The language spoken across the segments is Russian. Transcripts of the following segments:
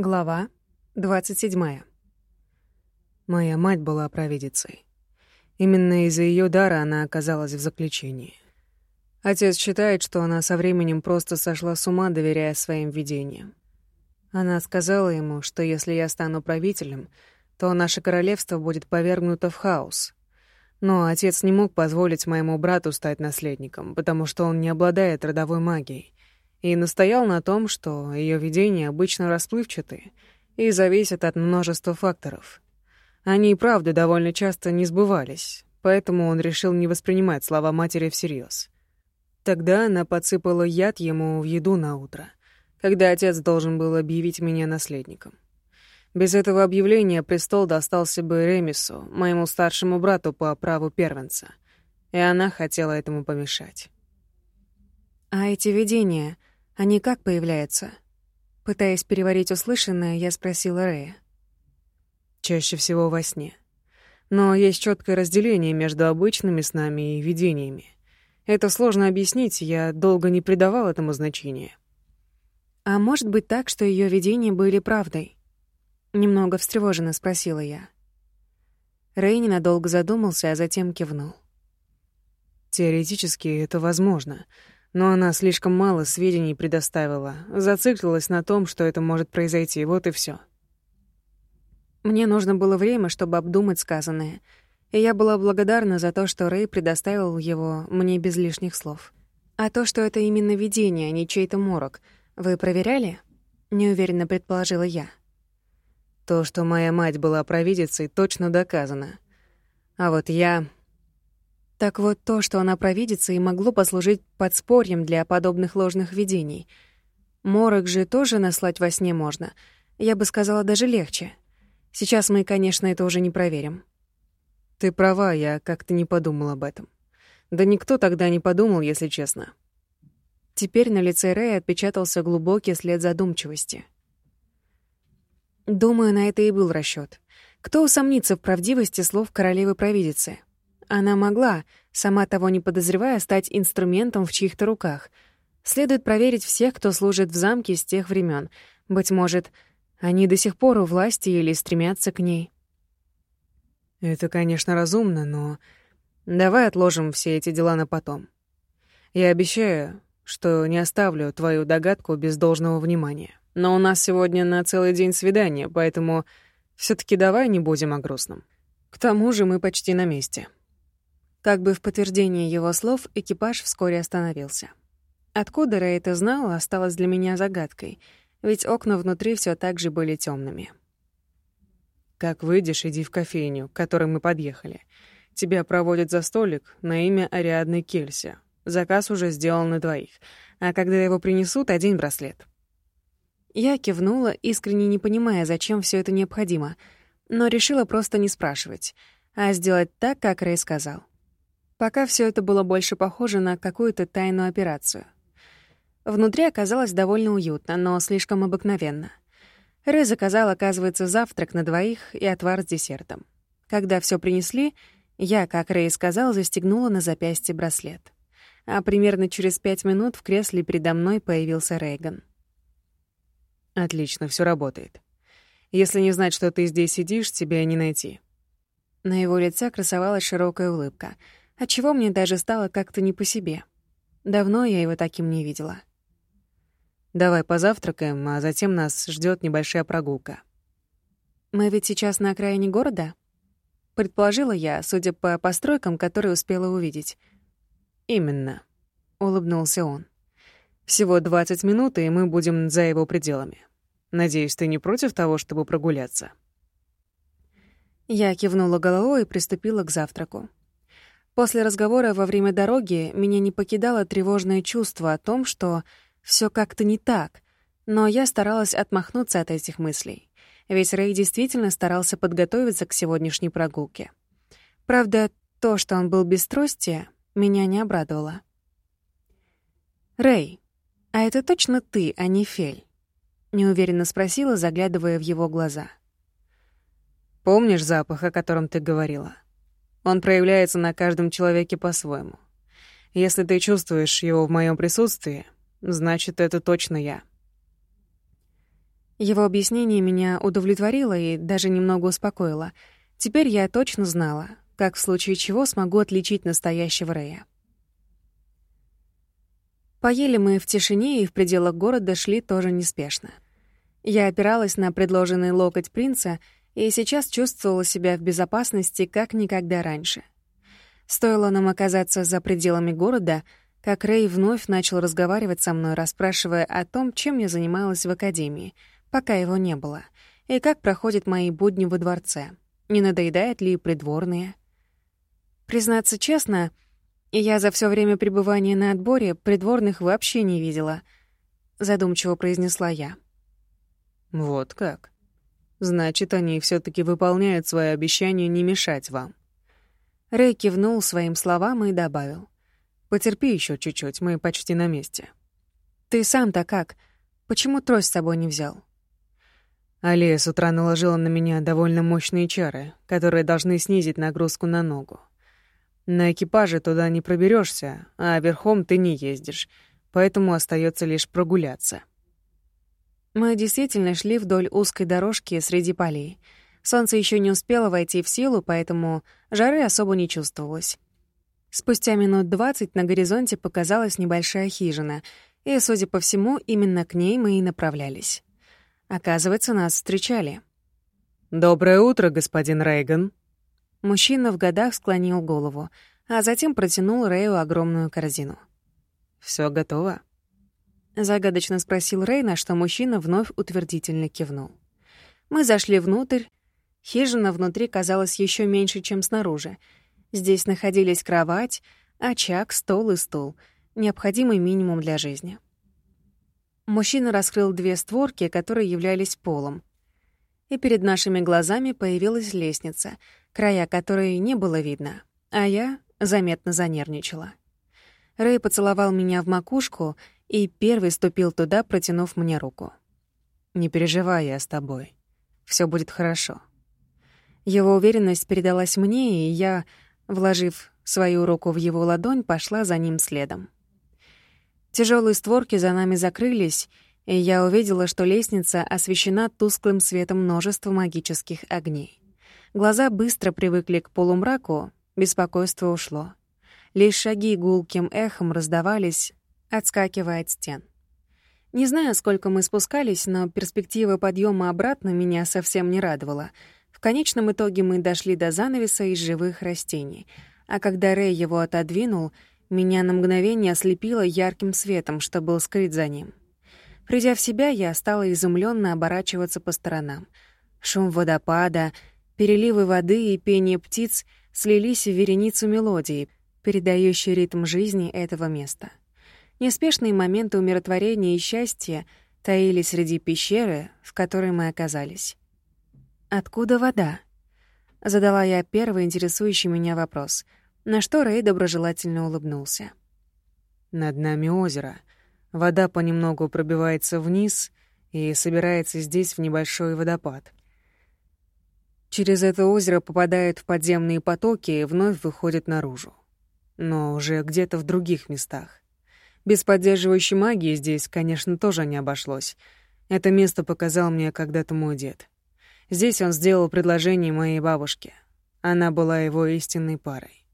Глава 27. Моя мать была провидицей. Именно из-за ее дара она оказалась в заключении. Отец считает, что она со временем просто сошла с ума, доверяя своим видениям. Она сказала ему, что если я стану правителем, то наше королевство будет повергнуто в хаос. Но отец не мог позволить моему брату стать наследником, потому что он не обладает родовой магией, и настоял на том, что ее видения обычно расплывчаты и зависят от множества факторов. Они и правда довольно часто не сбывались, поэтому он решил не воспринимать слова матери всерьез. Тогда она подсыпала яд ему в еду на утро, когда отец должен был объявить меня наследником. Без этого объявления престол достался бы Ремису, моему старшему брату по праву первенца, и она хотела этому помешать. А эти видения, они как появляются? Пытаясь переварить услышанное, я спросила Рэя. Чаще всего во сне. Но есть четкое разделение между обычными снами и видениями. Это сложно объяснить, я долго не придавал этому значения. А может быть так, что ее видения были правдой? Немного встревоженно спросила я. Рэй ненадолго задумался, а затем кивнул. Теоретически это возможно — но она слишком мало сведений предоставила, зациклилась на том, что это может произойти, вот и все. Мне нужно было время, чтобы обдумать сказанное, и я была благодарна за то, что Рэй предоставил его мне без лишних слов. А то, что это именно видение, а не чей-то морок, вы проверяли? Неуверенно предположила я. То, что моя мать была провидицей, точно доказано. А вот я так вот, то, что она провидится, и могло послужить подспорьем для подобных ложных видений. Морок же тоже наслать во сне можно. Я бы сказала, даже легче. Сейчас мы, конечно, это уже не проверим. Ты права, я как-то не подумал об этом. Да никто тогда не подумал, если честно. Теперь на лице Рэя отпечатался глубокий след задумчивости. Думаю, на это и был расчёт. Кто усомнится в правдивости слов королевы-провидицы? Она могла, сама того не подозревая, стать инструментом в чьих-то руках. Следует проверить всех, кто служит в замке с тех времен. Быть может, они до сих пор у власти или стремятся к ней. Это, конечно, разумно, но давай отложим все эти дела на потом. Я обещаю, что не оставлю твою догадку без должного внимания. Но у нас сегодня на целый день свидание, поэтому все таки давай не будем о грустном. К тому же мы почти на месте. Как бы в подтверждение его слов, экипаж вскоре остановился. Откуда Рэй это знал, осталось для меня загадкой, ведь окна внутри все так же были темными. «Как выйдешь, иди в кофейню, к которой мы подъехали. Тебя проводят за столик на имя Ариадны Кельси. Заказ уже сделан на двоих, а когда его принесут, один браслет». Я кивнула, искренне не понимая, зачем все это необходимо, но решила просто не спрашивать, а сделать так, как Рэй сказал. Пока все это было больше похоже на какую-то тайную операцию. Внутри оказалось довольно уютно, но слишком обыкновенно. Рэй заказал, оказывается, завтрак на двоих и отвар с десертом. Когда все принесли, я, как Рэй сказал, застегнула на запястье браслет. А примерно через пять минут в кресле передо мной появился Рейган. «Отлично, все работает. Если не знать, что ты здесь сидишь, тебя не найти». На его лице красовалась широкая улыбка — отчего мне даже стало как-то не по себе. Давно я его таким не видела. «Давай позавтракаем, а затем нас ждет небольшая прогулка». «Мы ведь сейчас на окраине города?» Предположила я, судя по постройкам, которые успела увидеть. «Именно», — улыбнулся он. «Всего 20 минут, и мы будем за его пределами. Надеюсь, ты не против того, чтобы прогуляться?» Я кивнула головой и приступила к завтраку. После разговора во время дороги меня не покидало тревожное чувство о том, что все как-то не так, но я старалась отмахнуться от этих мыслей. Ведь Рэй действительно старался подготовиться к сегодняшней прогулке. Правда, то, что он был без трости, меня не обрадовало. «Рэй, а это точно ты, а не Фель?» — неуверенно спросила, заглядывая в его глаза. «Помнишь запах, о котором ты говорила?» Он проявляется на каждом человеке по-своему. Если ты чувствуешь его в моем присутствии, значит, это точно я. Его объяснение меня удовлетворило и даже немного успокоило. Теперь я точно знала, как в случае чего смогу отличить настоящего Рэя. Поели мы в тишине и в пределах города шли тоже неспешно. Я опиралась на предложенный локоть принца и сейчас чувствовала себя в безопасности как никогда раньше. Стоило нам оказаться за пределами города, как Рэй вновь начал разговаривать со мной, расспрашивая о том, чем я занималась в академии, пока его не было, и как проходят мои будни во дворце, не надоедает ли придворные. Признаться честно, я за все время пребывания на отборе придворных вообще не видела, задумчиво произнесла я. Вот как. Значит, они все таки выполняют свое обещание не мешать вам. Рэй кивнул своим словам и добавил. «Потерпи еще чуть-чуть, мы почти на месте». «Ты сам-то как? Почему трость с собой не взял?» Алия с утра наложила на меня довольно мощные чары, которые должны снизить нагрузку на ногу. На экипаже туда не проберешься, а верхом ты не ездишь, поэтому остается лишь прогуляться. Мы действительно шли вдоль узкой дорожки среди полей. Солнце еще не успело войти в силу, поэтому жары особо не чувствовалось. Спустя минут двадцать на горизонте показалась небольшая хижина, и, судя по всему, именно к ней мы и направлялись. Оказывается, нас встречали. «Доброе утро, господин Рейган». Мужчина в годах склонил голову, а затем протянул Рэю огромную корзину. Все готово?» Загадочно спросил Рэй, на что мужчина вновь утвердительно кивнул. Мы зашли внутрь. Хижина внутри казалась еще меньше, чем снаружи. Здесь находились кровать, очаг, стол и стул. Необходимый минимум для жизни. Мужчина раскрыл две створки, которые являлись полом. И перед нашими глазами появилась лестница, края которой не было видно, а я заметно занервничала. Рэй поцеловал меня в макушку и первый ступил туда, протянув мне руку. «Не переживай, я с тобой. Все будет хорошо». Его уверенность передалась мне, и я, вложив свою руку в его ладонь, пошла за ним следом. Тяжелые створки за нами закрылись, и я увидела, что лестница освещена тусклым светом множества магических огней. Глаза быстро привыкли к полумраку, беспокойство ушло. Лишь шаги гулким эхом раздавались отскакивая от стен. Не знаю, сколько мы спускались, но перспектива подъема обратно меня совсем не радовала. В конечном итоге мы дошли до занавеса из живых растений, а когда Рэй его отодвинул, меня на мгновение ослепило ярким светом, что был скрыт за ним. Придя в себя, я стала изумленно оборачиваться по сторонам. Шум водопада, переливы воды и пение птиц слились в вереницу мелодии, передающей ритм жизни этого места. Неспешные моменты умиротворения и счастья таились среди пещеры, в которой мы оказались. «Откуда вода?» — задала я первый интересующий меня вопрос, на что Рэй доброжелательно улыбнулся. «Над нами озеро. Вода понемногу пробивается вниз и собирается здесь в небольшой водопад. Через это озеро попадает в подземные потоки и вновь выходит наружу. Но уже где-то в других местах. Без поддерживающей магии здесь, конечно, тоже не обошлось. Это место показал мне когда-то мой дед. Здесь он сделал предложение моей бабушке. Она была его истинной парой.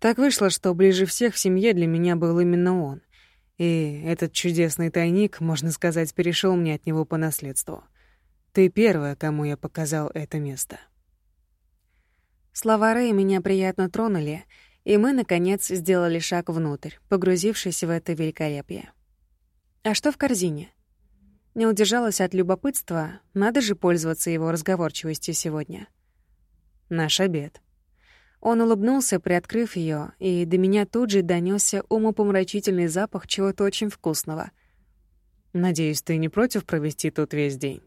Так вышло, что ближе всех в семье для меня был именно он. И этот чудесный тайник, можно сказать, перешел мне от него по наследству. Ты первая, кому я показал это место. Слова Рэя меня приятно тронули — и мы, наконец, сделали шаг внутрь, погрузившись в это великолепие. А что в корзине? Не удержалась от любопытства, надо же пользоваться его разговорчивостью сегодня. Наш обед. Он улыбнулся, приоткрыв ее, и до меня тут же донесся умопомрачительный запах чего-то очень вкусного. «Надеюсь, ты не против провести тут весь день?»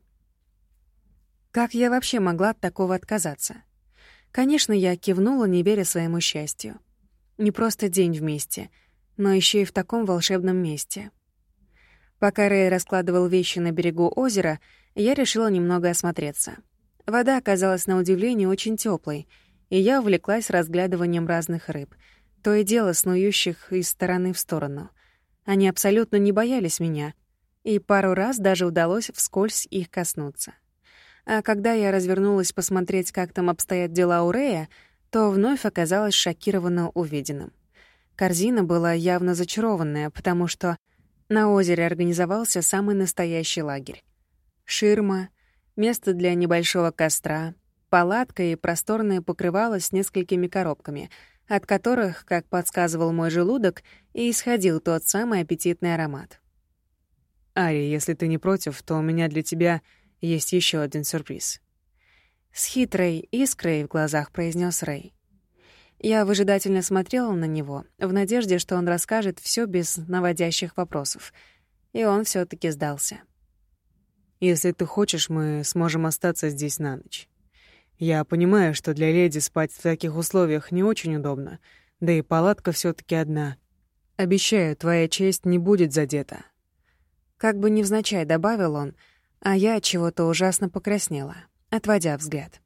Как я вообще могла от такого отказаться? Конечно, я кивнула, не веря своему счастью. Не просто день вместе, но еще и в таком волшебном месте. Пока Рэй раскладывал вещи на берегу озера, я решила немного осмотреться. Вода оказалась на удивление очень теплой, и я увлеклась разглядыванием разных рыб, то и дело снующих из стороны в сторону. Они абсолютно не боялись меня, и пару раз даже удалось вскользь их коснуться. А когда я развернулась посмотреть, как там обстоят дела у Рея, то вновь оказалась шокирована увиденным. Корзина была явно зачарованная, потому что на озере организовался самый настоящий лагерь. Ширма, место для небольшого костра, палатка и просторное покрывало с несколькими коробками, от которых, как подсказывал мой желудок, и исходил тот самый аппетитный аромат. «Ари, если ты не против, то у меня для тебя есть еще один сюрприз». С хитрой искрой в глазах произнес Рэй. Я выжидательно смотрела на него, в надежде, что он расскажет все без наводящих вопросов. И он все таки сдался. «Если ты хочешь, мы сможем остаться здесь на ночь. Я понимаю, что для леди спать в таких условиях не очень удобно, да и палатка все таки одна. Обещаю, твоя честь не будет задета». Как бы невзначай добавил он, а я чего-то ужасно покраснела, отводя взгляд.